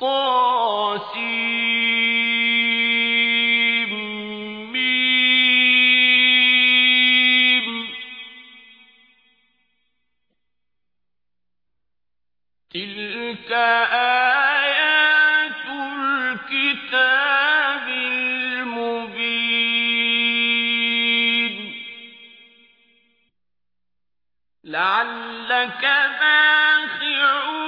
طاسيم تلك آيات الكتاب المبين. لعلك باخع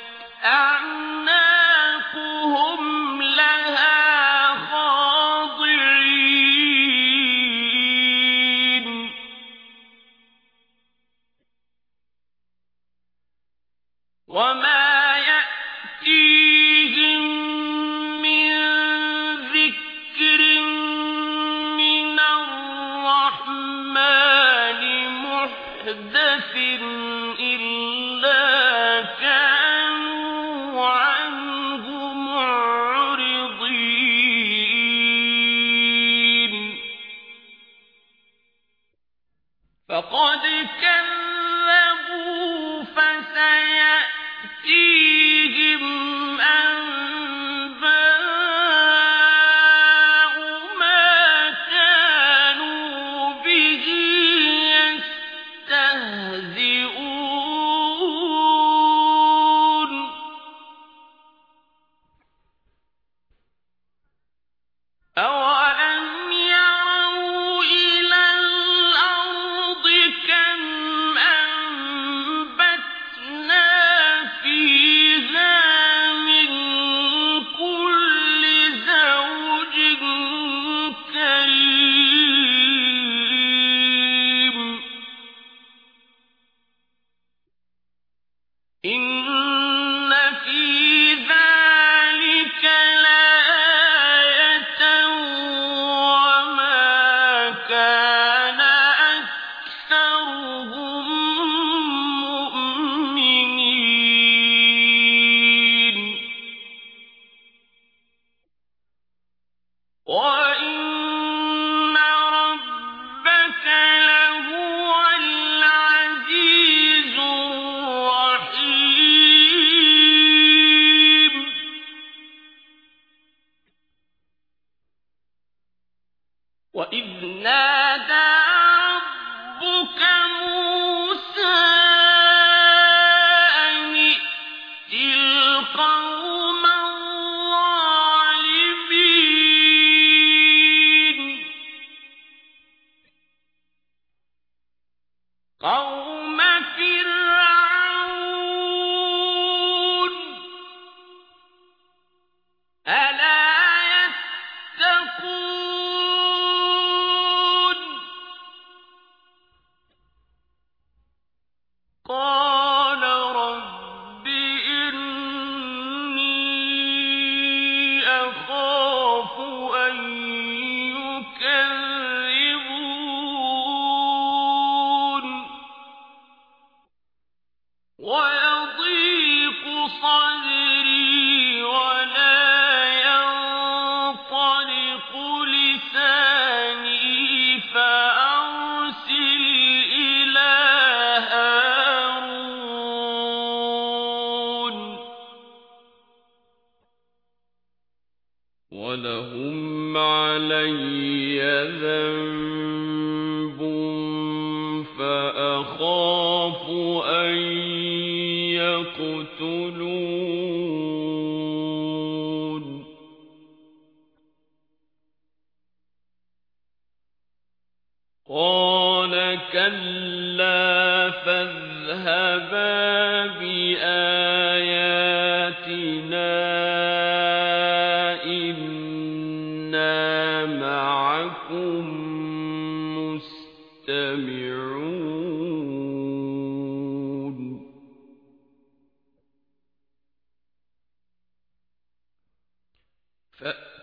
أعناقهم لها خاضعين. وما يأتيهم من ذكر من الرحمن محدث عَلَيَّ ذَنبٌ فَأَخَافُ أَن يَقْتُلُونِ قَالَ كَلَّا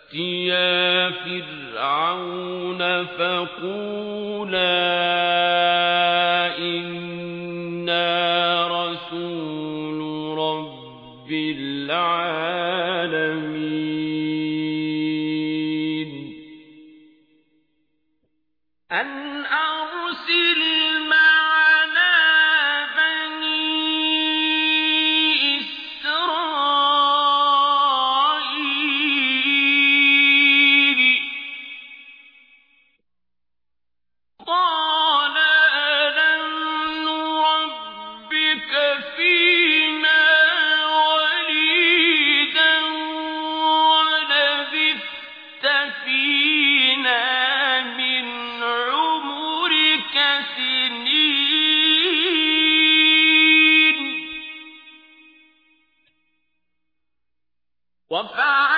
فَأْتِيَا فِرْعَوْنَ فَقُولَا إِنَّا رَسُولُ رَبِّ الْعَالَمِينَ. أَنْ أَرْسِلْ وَفَعَلْتَ فَعْلَتَكَ